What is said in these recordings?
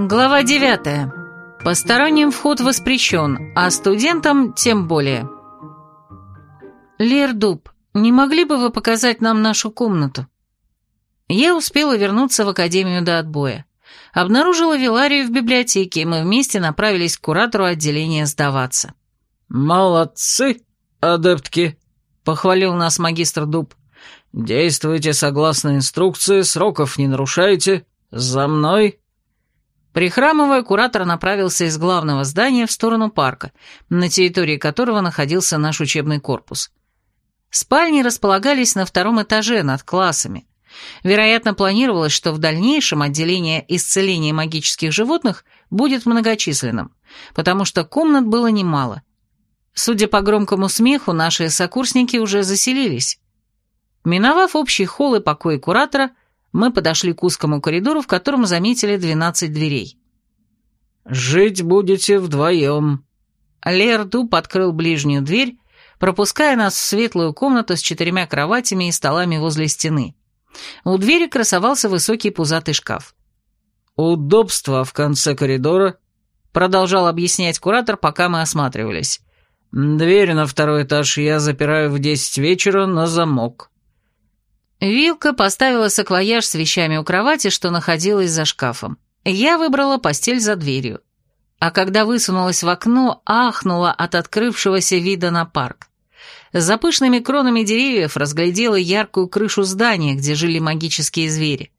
Глава 9. Посторонним вход воспрещен, а студентам тем более. Лердуб, не могли бы вы показать нам нашу комнату? Я успела вернуться в академию до отбоя. Обнаружила Виларию в библиотеке, и мы вместе направились к куратору отделения сдаваться. «Молодцы, адептки!» — похвалил нас магистр Дуб. «Действуйте согласно инструкции, сроков не нарушайте. За мной!» Прихрамывая, куратор направился из главного здания в сторону парка, на территории которого находился наш учебный корпус. Спальни располагались на втором этаже над классами. Вероятно, планировалось, что в дальнейшем отделение исцеления магических животных будет многочисленным, потому что комнат было немало. Судя по громкому смеху, наши сокурсники уже заселились. Миновав общий холл и покой куратора, мы подошли к узкому коридору, в котором заметили 12 дверей. «Жить будете вдвоем». Лер Дуб открыл ближнюю дверь, пропуская нас в светлую комнату с четырьмя кроватями и столами возле стены. У двери красовался высокий пузатый шкаф. «Удобство в конце коридора», — продолжал объяснять куратор, пока мы осматривались. «Дверь на второй этаж я запираю в десять вечера на замок». Вилка поставила саквояж с вещами у кровати, что находилась за шкафом. Я выбрала постель за дверью. А когда высунулась в окно, ахнула от открывшегося вида на парк. За пышными кронами деревьев разглядела яркую крышу здания, где жили магические звери.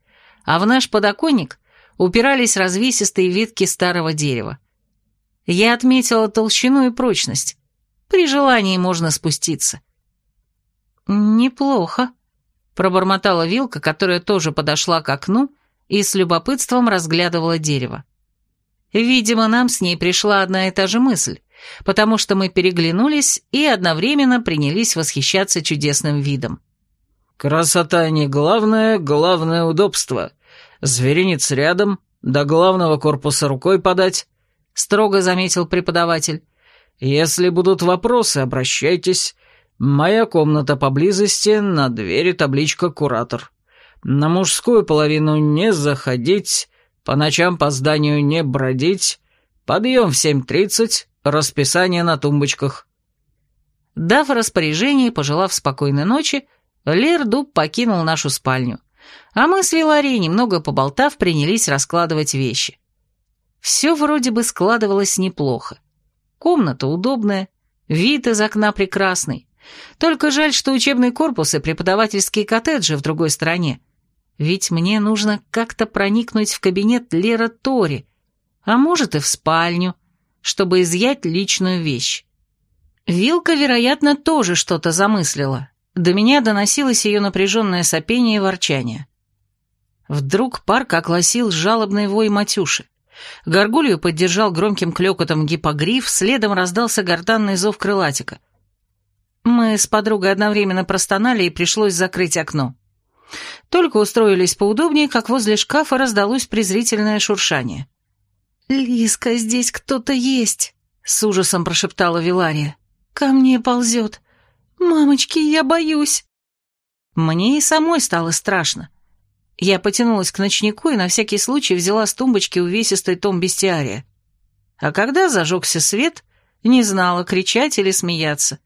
А в наш подоконник упирались развесистые ветки старого дерева. Я отметила толщину и прочность. При желании можно спуститься. «Неплохо», — пробормотала Вилка, которая тоже подошла к окну и с любопытством разглядывала дерево. Видимо, нам с ней пришла одна и та же мысль потому что мы переглянулись и одновременно принялись восхищаться чудесным видом. «Красота не главное, главное удобство. Зверинец рядом, до главного корпуса рукой подать», — строго заметил преподаватель. «Если будут вопросы, обращайтесь. Моя комната поблизости, на двери табличка «Куратор». На мужскую половину не заходить, по ночам по зданию не бродить, подъем в семь тридцать, Расписание на тумбочках». Дав распоряжение и пожелав спокойной ночи, Лер Дуб покинул нашу спальню, а мы с Виларией, немного поболтав, принялись раскладывать вещи. Все вроде бы складывалось неплохо. Комната удобная, вид из окна прекрасный. Только жаль, что учебный корпус и преподавательские коттеджи в другой стороне. Ведь мне нужно как-то проникнуть в кабинет Лера Тори, а может и в спальню, чтобы изъять личную вещь. Вилка, вероятно, тоже что-то замыслила. До меня доносилось ее напряженное сопение и ворчание. Вдруг парк огласил жалобный вой Матюши. Горгулью поддержал громким клёкотом гипогриф, следом раздался гортанный зов крылатика. Мы с подругой одновременно простонали, и пришлось закрыть окно. Только устроились поудобнее, как возле шкафа раздалось презрительное шуршание. «Лиска, здесь кто-то есть», — с ужасом прошептала Вилария. «Ко мне ползет. Мамочки, я боюсь». Мне и самой стало страшно. Я потянулась к ночнику и на всякий случай взяла с тумбочки увесистый том бестиария. А когда зажегся свет, не знала, кричать или смеяться.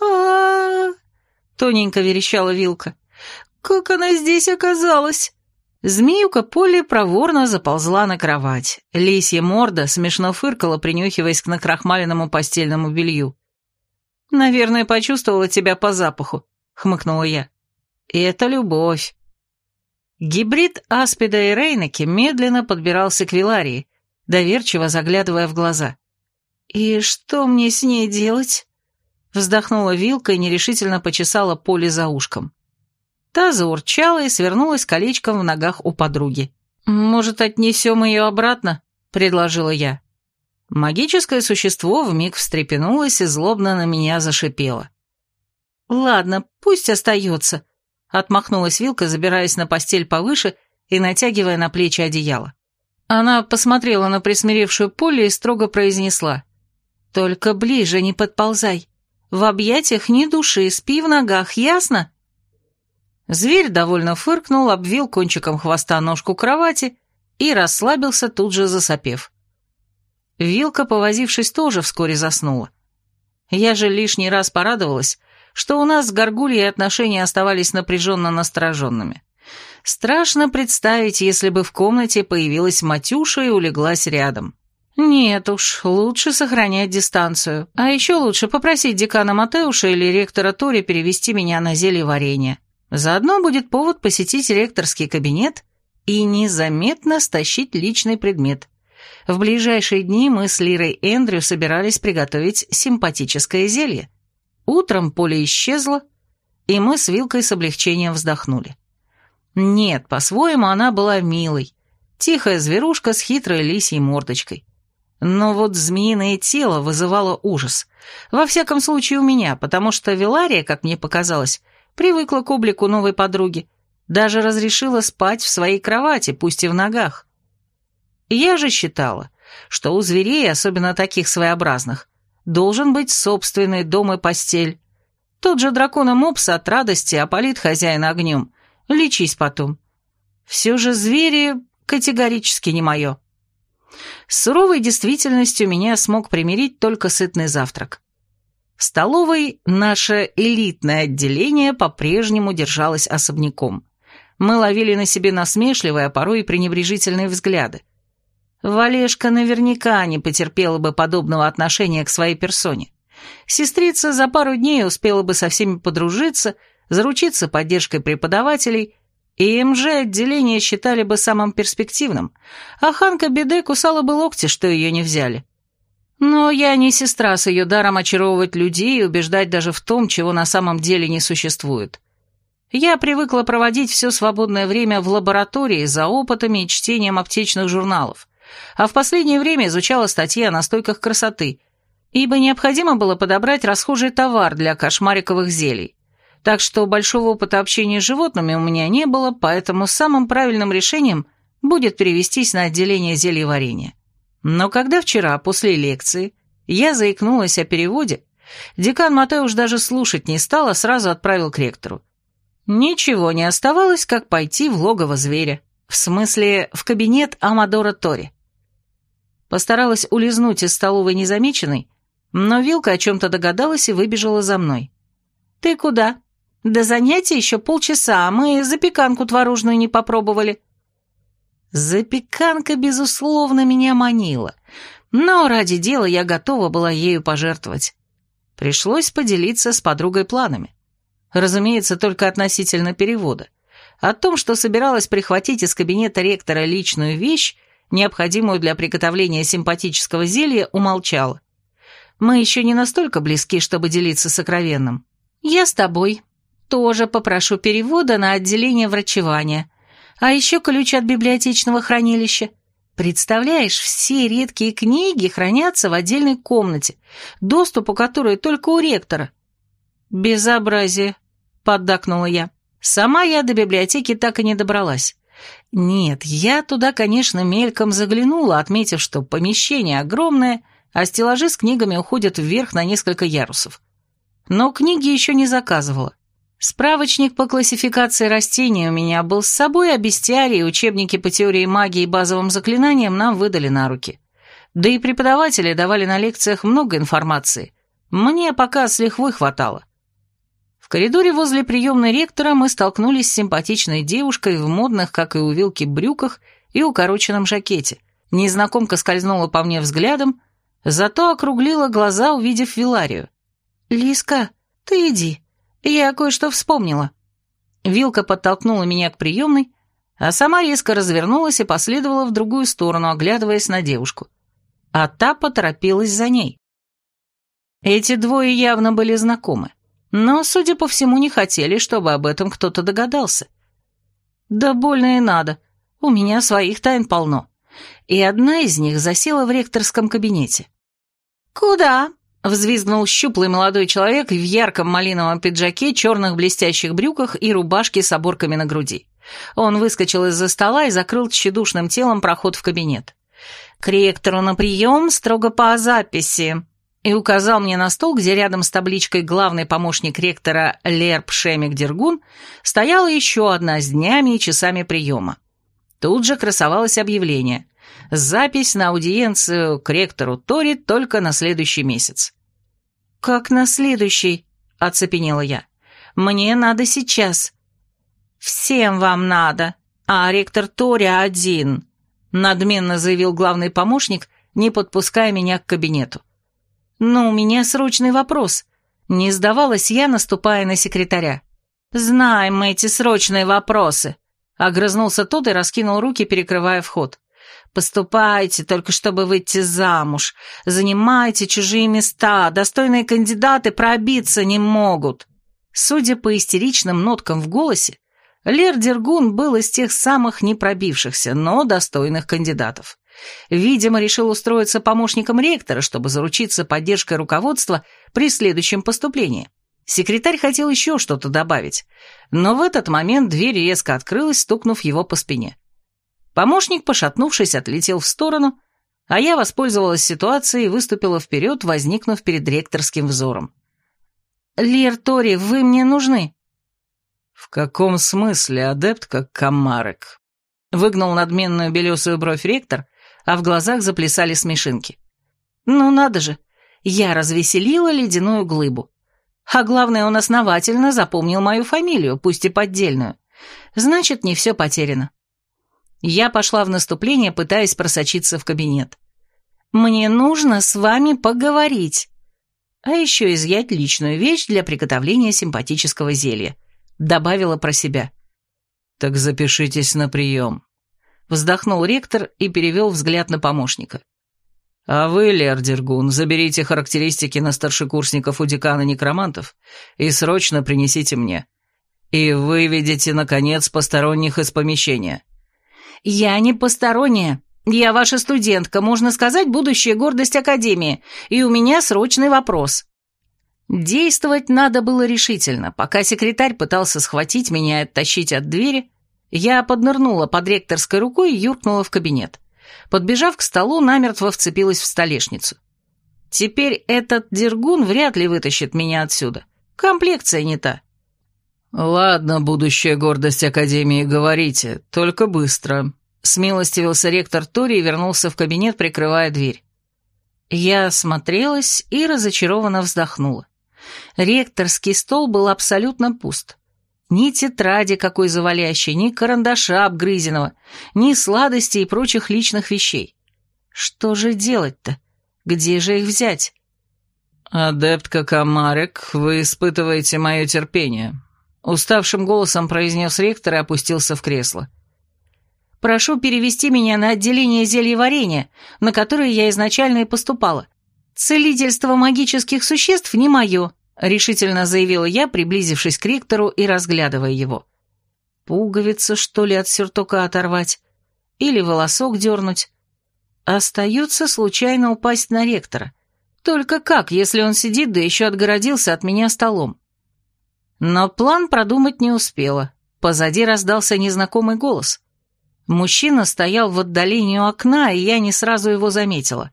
А тоненько верещала Вилка. «Как она здесь оказалась?» Змеюка Полли проворно заползла на кровать. Лисья морда смешно фыркала, принюхиваясь к накрахмаленному постельному белью. «Наверное, почувствовала тебя по запаху», — хмыкнула я. «И это любовь». Гибрид Аспида и Рейнеки медленно подбирался к Виларии, доверчиво заглядывая в глаза. «И что мне с ней делать?» Вздохнула Вилка и нерешительно почесала Поле за ушком. Та заурчала и свернулась колечком в ногах у подруги. «Может, отнесем ее обратно?» — предложила я. Магическое существо вмиг встрепенулось и злобно на меня зашипело. «Ладно, пусть остается», — отмахнулась Вилка, забираясь на постель повыше и натягивая на плечи одеяло. Она посмотрела на присмиревшую поле и строго произнесла. «Только ближе не подползай. В объятиях ни души, спи в ногах, ясно?» Зверь довольно фыркнул, обвил кончиком хвоста ножку кровати и расслабился, тут же засопев. Вилка, повозившись, тоже вскоре заснула. Я же лишний раз порадовалась, что у нас с Горгульей отношения оставались напряженно настороженными. Страшно представить, если бы в комнате появилась Матюша и улеглась рядом. Нет уж, лучше сохранять дистанцию. А еще лучше попросить декана Матеуша или ректора Тори перевести меня на зелье варенья. Заодно будет повод посетить ректорский кабинет и незаметно стащить личный предмет. В ближайшие дни мы с Лирой Эндрю собирались приготовить симпатическое зелье. Утром поле исчезло, и мы с Вилкой с облегчением вздохнули. Нет, по-своему она была милой, тихая зверушка с хитрой лисьей мордочкой. Но вот змеиное тело вызывало ужас. Во всяком случае у меня, потому что Вилария, как мне показалось, привыкла к облику новой подруги, даже разрешила спать в своей кровати, пусть и в ногах. Я же считала, что у зверей, особенно таких своеобразных, должен быть собственный дом и постель. Тот же дракона Мопс от радости опалит хозяина огнем. Лечись потом. Все же звери категорически не мое. С суровой действительностью меня смог примирить только сытный завтрак. В столовой наше элитное отделение по-прежнему держалось особняком. Мы ловили на себе насмешливые, а порой и пренебрежительные взгляды. Валешка наверняка не потерпела бы подобного отношения к своей персоне. Сестрица за пару дней успела бы со всеми подружиться, заручиться поддержкой преподавателей и МЖ отделение считали бы самым перспективным, а Ханка Беде кусала бы локти, что ее не взяли. Но я не сестра с ее даром очаровывать людей и убеждать даже в том, чего на самом деле не существует. Я привыкла проводить все свободное время в лаборатории за опытами и чтением аптечных журналов, а в последнее время изучала статьи о настойках красоты, ибо необходимо было подобрать расхожий товар для кошмариковых зелий. Так что большого опыта общения с животными у меня не было, поэтому самым правильным решением будет перевестись на отделение зельеварения. Но когда вчера, после лекции, я заикнулась о переводе, декан Матеуш даже слушать не стал, а сразу отправил к ректору. Ничего не оставалось, как пойти в логово зверя. В смысле, в кабинет Амадора Тори. Постаралась улизнуть из столовой незамеченной, но Вилка о чем-то догадалась и выбежала за мной. «Ты куда?» До занятия еще полчаса, а мы запеканку творожную не попробовали. Запеканка, безусловно, меня манила, но ради дела я готова была ею пожертвовать. Пришлось поделиться с подругой планами. Разумеется, только относительно перевода. О том, что собиралась прихватить из кабинета ректора личную вещь, необходимую для приготовления симпатического зелья, умолчала. Мы еще не настолько близки, чтобы делиться сокровенным. «Я с тобой», тоже попрошу перевода на отделение врачевания. А еще ключ от библиотечного хранилища. Представляешь, все редкие книги хранятся в отдельной комнате, доступ у которой только у ректора. Безобразие, поддакнула я. Сама я до библиотеки так и не добралась. Нет, я туда, конечно, мельком заглянула, отметив, что помещение огромное, а стеллажи с книгами уходят вверх на несколько ярусов. Но книги еще не заказывала. Справочник по классификации растений у меня был с собой, а бестиарий и учебники по теории магии и базовым заклинаниям нам выдали на руки. Да и преподаватели давали на лекциях много информации. Мне пока с лихвой хватало. В коридоре возле приемной ректора мы столкнулись с симпатичной девушкой в модных, как и у Вилки, брюках и укороченном жакете. Незнакомка скользнула по мне взглядом, зато округлила глаза, увидев Виларию. «Лиска, ты иди», «Я кое-что вспомнила». Вилка подтолкнула меня к приемной, а сама резко развернулась и последовала в другую сторону, оглядываясь на девушку. А та поторопилась за ней. Эти двое явно были знакомы, но, судя по всему, не хотели, чтобы об этом кто-то догадался. Да больно и надо, у меня своих тайн полно. И одна из них засела в ректорском кабинете. «Куда?» Взвизгнул щуплый молодой человек в ярком малиновом пиджаке, черных блестящих брюках и рубашке с оборками на груди. Он выскочил из-за стола и закрыл тщедушным телом проход в кабинет. «К ректору на прием строго по записи», и указал мне на стол, где рядом с табличкой «Главный помощник ректора Лерп Шемик Дергун» стояла еще одна с днями и часами приема. Тут же красовалось объявление. Запись на аудиенцию к ректору Тори только на следующий месяц. «Как на следующий?» — оцепенела я. «Мне надо сейчас». «Всем вам надо, а ректор Тори один», — надменно заявил главный помощник, не подпуская меня к кабинету. «Но у меня срочный вопрос», — не сдавалась я, наступая на секретаря. «Знаем мы эти срочные вопросы», — огрызнулся тот и раскинул руки, перекрывая вход. «Поступайте, только чтобы выйти замуж. Занимайте чужие места, достойные кандидаты пробиться не могут». Судя по истеричным ноткам в голосе, Лер Дергун был из тех самых непробившихся, но достойных кандидатов. Видимо, решил устроиться помощником ректора, чтобы заручиться поддержкой руководства при следующем поступлении. Секретарь хотел еще что-то добавить, но в этот момент дверь резко открылась, стукнув его по спине. Помощник, пошатнувшись, отлетел в сторону, а я воспользовалась ситуацией и выступила вперед, возникнув перед ректорским взором. «Лер Тори, вы мне нужны». «В каком смысле адепт как комарик?» Выгнал надменную белесую бровь ректор, а в глазах заплясали смешинки. «Ну надо же, я развеселила ледяную глыбу. А главное, он основательно запомнил мою фамилию, пусть и поддельную. Значит, не все потеряно. Я пошла в наступление, пытаясь просочиться в кабинет. «Мне нужно с вами поговорить. А еще изъять личную вещь для приготовления симпатического зелья», — добавила про себя. «Так запишитесь на прием», — вздохнул ректор и перевел взгляд на помощника. А вы, Лер Дергун, заберите характеристики на старшекурсников у декана некромантов и срочно принесите мне. И выведите, наконец, посторонних из помещения. Я не посторонняя. Я ваша студентка, можно сказать, будущая гордость Академии, и у меня срочный вопрос. Действовать надо было решительно. Пока секретарь пытался схватить меня и оттащить от двери, я поднырнула под ректорской рукой и юркнула в кабинет. Подбежав к столу, намертво вцепилась в столешницу. Теперь этот дергун вряд ли вытащит меня отсюда. Комплекция не та. «Ладно, будущая гордость Академии, говорите, только быстро», — смилостивился ректор Тори и вернулся в кабинет, прикрывая дверь. Я осмотрелась и разочарованно вздохнула. Ректорский стол был абсолютно пуст. Ни тетради какой завалящей, ни карандаша обгрызенного, ни сладостей и прочих личных вещей. Что же делать-то? Где же их взять? «Адептка Камарек, вы испытываете мое терпение», — уставшим голосом произнес ректор и опустился в кресло. «Прошу перевести меня на отделение зельеварения, на которое я изначально и поступала. Целительство магических существ не мое, — решительно заявила я, приблизившись к ректору и разглядывая его. «Пуговица, что ли, от сюртука оторвать? Или волосок дернуть? Остается случайно упасть на ректора. Только как, если он сидит, да еще отгородился от меня столом?» Но план продумать не успела. Позади раздался незнакомый голос. Мужчина стоял в отдалении у окна, и я не сразу его заметила.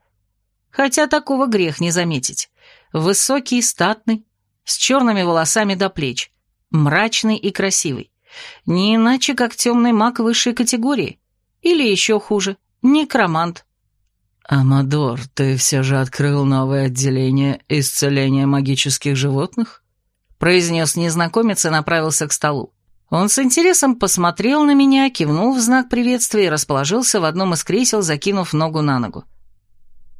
Хотя такого грех не заметить. Высокий, статный, с черными волосами до плеч, мрачный и красивый. Не иначе, как темный маг высшей категории. Или еще хуже, некромант. «Амадор, ты все же открыл новое отделение исцеления магических животных?» Произнес незнакомец и направился к столу. Он с интересом посмотрел на меня, кивнул в знак приветствия и расположился в одном из кресел, закинув ногу на ногу.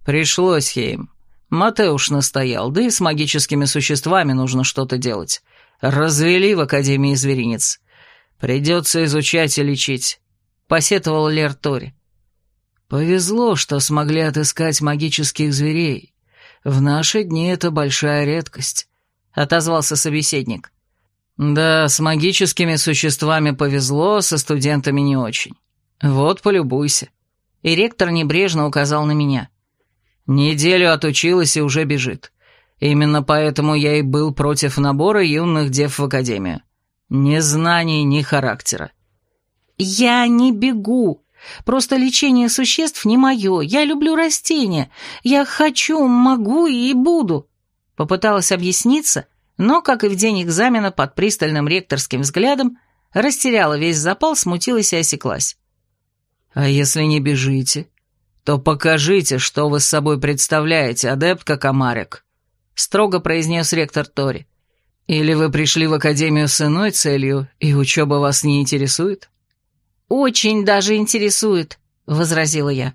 «Пришлось, Хейм. Матеуш настоял, да и с магическими существами нужно что-то делать. Развели в Академии зверинец. Придется изучать и лечить», — посетовал Лер Тори. «Повезло, что смогли отыскать магических зверей. В наши дни это большая редкость», — отозвался собеседник. «Да, с магическими существами повезло, со студентами не очень. Вот, полюбуйся». И ректор небрежно указал на меня. Неделю отучилась и уже бежит. Именно поэтому я и был против набора юных дев в академию. Ни знаний, ни характера. «Я не бегу. Просто лечение существ не мое. Я люблю растения. Я хочу, могу и буду». Попыталась объясниться, но, как и в день экзамена, под пристальным ректорским взглядом, растеряла весь запал, смутилась и осеклась. А если не бежите, то покажите, что вы с собой представляете, адептка Комарик», — строго произнес ректор Тори. «Или вы пришли в академию с иной целью, и учеба вас не интересует?» «Очень даже интересует», — возразила я.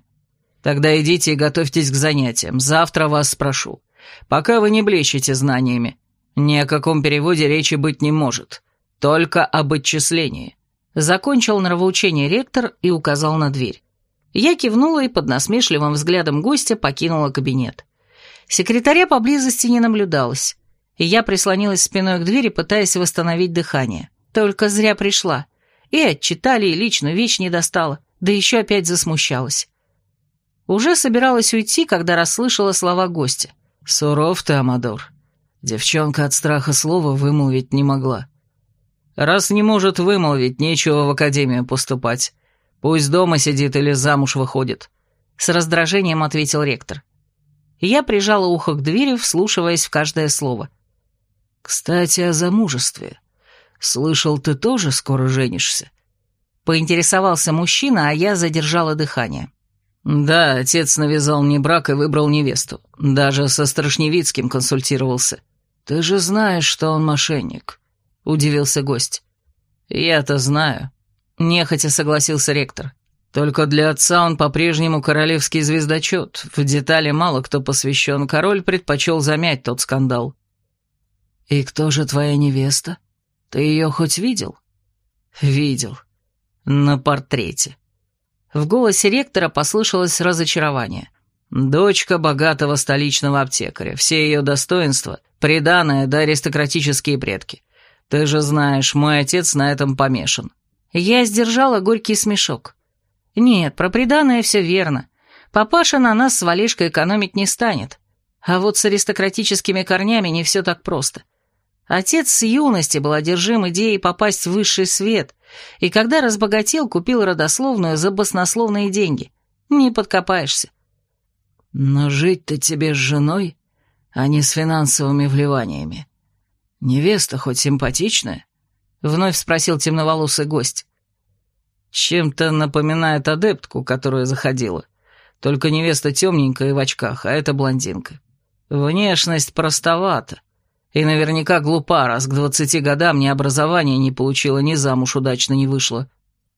«Тогда идите и готовьтесь к занятиям. Завтра вас спрошу. Пока вы не блещете знаниями. Ни о каком переводе речи быть не может. Только об отчислении». Закончил нравоучение ректор и указал на дверь. Я кивнула и под насмешливым взглядом гостя покинула кабинет. Секретаря поблизости не наблюдалось, и я прислонилась спиной к двери, пытаясь восстановить дыхание. Только зря пришла. И отчитали, и личную вещь не достала, да еще опять засмущалась. Уже собиралась уйти, когда расслышала слова гостя. «Суров ты, Амадор. Девчонка от страха слова вымолвить не могла. Раз не может вымолвить, нечего в академию поступать. Пусть дома сидит или замуж выходит», — с раздражением ответил ректор. Я прижала ухо к двери, вслушиваясь в каждое слово. «Кстати, о замужестве. Слышал, ты тоже скоро женишься?» Поинтересовался мужчина, а я задержала дыхание. «Да, отец навязал мне брак и выбрал невесту. Даже со Страшневицким консультировался. Ты же знаешь, что он мошенник», — удивился гость. «Я-то знаю», — нехотя согласился ректор. «Только для отца он по-прежнему королевский звездочет. В детали мало кто посвящен. Король предпочел замять тот скандал». «И кто же твоя невеста? Ты ее хоть видел?» «Видел. На портрете». В голосе ректора послышалось разочарование. Дочка богатого столичного аптекаря, все ее достоинства, приданное да аристократические предки. Ты же знаешь, мой отец на этом помешан. Я сдержала горький смешок. Нет, про приданное все верно. Папаша на нас с Валишкой экономить не станет. А вот с аристократическими корнями не все так просто. Отец с юности был одержим идеей попасть в высший свет, и когда разбогател, купил родословную за баснословные деньги. Не подкопаешься. Но жить-то тебе с женой, а не с финансовыми вливаниями. Невеста хоть симпатичная? Вновь спросил темноволосый гость. Чем-то напоминает адептку, которая заходила. Только невеста темненькая и в очках, а это блондинка. Внешность простовата. И наверняка глупа, раз к двадцати годам ни образования не получила, ни замуж удачно не вышла.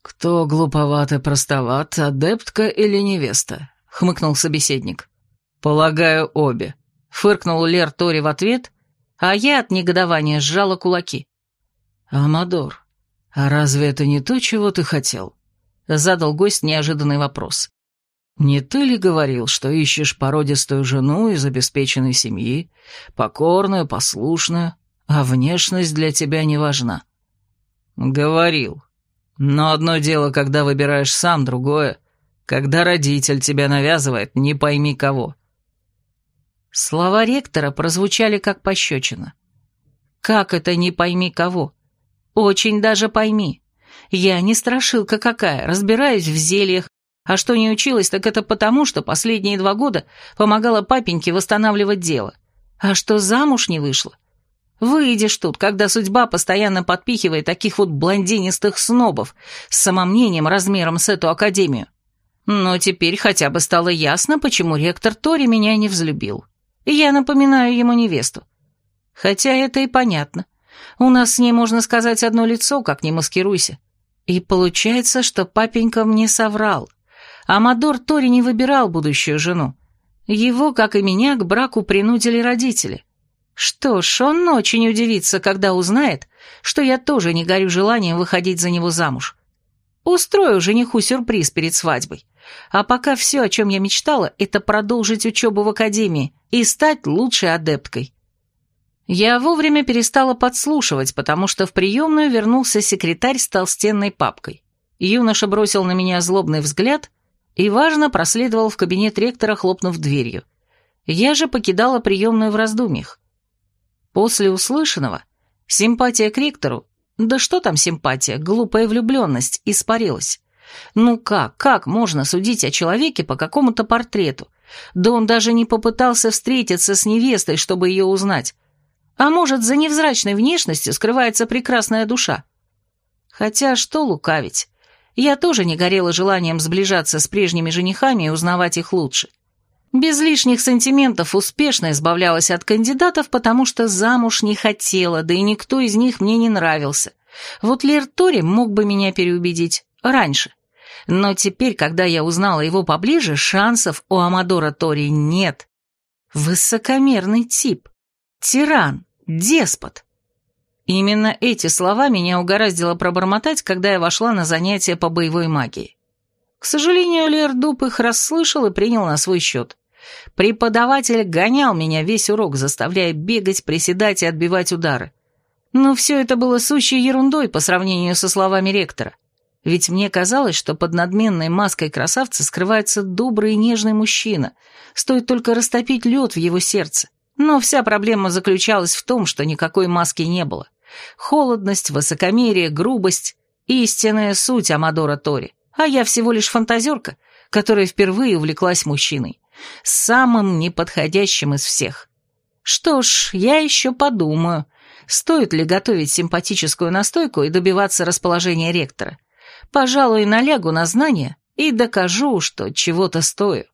«Кто глуповат и простоват, адептка или невеста?» — хмыкнул собеседник. «Полагаю, обе», — фыркнул Лер Тори в ответ, а я от негодования сжала кулаки. «Амадор, а разве это не то, чего ты хотел?» — задал гость неожиданный вопрос. «Не ты ли говорил, что ищешь породистую жену из обеспеченной семьи, покорную, послушную, а внешность для тебя не важна?» «Говорил. Но одно дело, когда выбираешь сам, другое, когда родитель тебя навязывает, не пойми кого». Слова ректора прозвучали как пощечина. «Как это не пойми кого? Очень даже пойми. Я не страшилка какая, разбираюсь в зельях, а что не училась, так это потому, что последние два года помогала папеньке восстанавливать дело. А что замуж не вышла? Выйдешь тут, когда судьба постоянно подпихивает таких вот блондинистых снобов с самомнением размером с эту академию. Но теперь хотя бы стало ясно, почему ректор Тори меня не взлюбил. Я напоминаю ему невесту. Хотя это и понятно. У нас с ней, можно сказать, одно лицо, как не маскируйся. И получается, что папенька мне соврал. Амадор Тори не выбирал будущую жену. Его, как и меня, к браку принудили родители. Что ж, он очень удивится, когда узнает, что я тоже не горю желанием выходить за него замуж. Устрою жениху сюрприз перед свадьбой. А пока все, о чем я мечтала, это продолжить учебу в академии и стать лучшей адепткой. Я вовремя перестала подслушивать, потому что в приемную вернулся секретарь с толстенной папкой. Юноша бросил на меня злобный взгляд и, важно, проследовал в кабинет ректора, хлопнув дверью. Я же покидала приемную в раздумьях. После услышанного симпатия к ректору, да что там симпатия, глупая влюбленность, испарилась. Ну как, как можно судить о человеке по какому-то портрету? Да он даже не попытался встретиться с невестой, чтобы ее узнать. А может, за невзрачной внешностью скрывается прекрасная душа? Хотя что лукавить? Я тоже не горела желанием сближаться с прежними женихами и узнавать их лучше. Без лишних сантиментов успешно избавлялась от кандидатов, потому что замуж не хотела, да и никто из них мне не нравился. Вот Лер Тори мог бы меня переубедить раньше. Но теперь, когда я узнала его поближе, шансов у Амадора Тори нет. Высокомерный тип. Тиран. Деспот. Именно эти слова меня угораздило пробормотать, когда я вошла на занятия по боевой магии. К сожалению, Лер Дуб их расслышал и принял на свой счет. Преподаватель гонял меня весь урок, заставляя бегать, приседать и отбивать удары. Но все это было сущей ерундой по сравнению со словами ректора. Ведь мне казалось, что под надменной маской красавца скрывается добрый и нежный мужчина, стоит только растопить лед в его сердце. Но вся проблема заключалась в том, что никакой маски не было. Холодность, высокомерие, грубость — истинная суть Амадора Тори. А я всего лишь фантазерка, которая впервые увлеклась мужчиной. Самым неподходящим из всех. Что ж, я еще подумаю, стоит ли готовить симпатическую настойку и добиваться расположения ректора. Пожалуй, налягу на знания и докажу, что чего-то стою.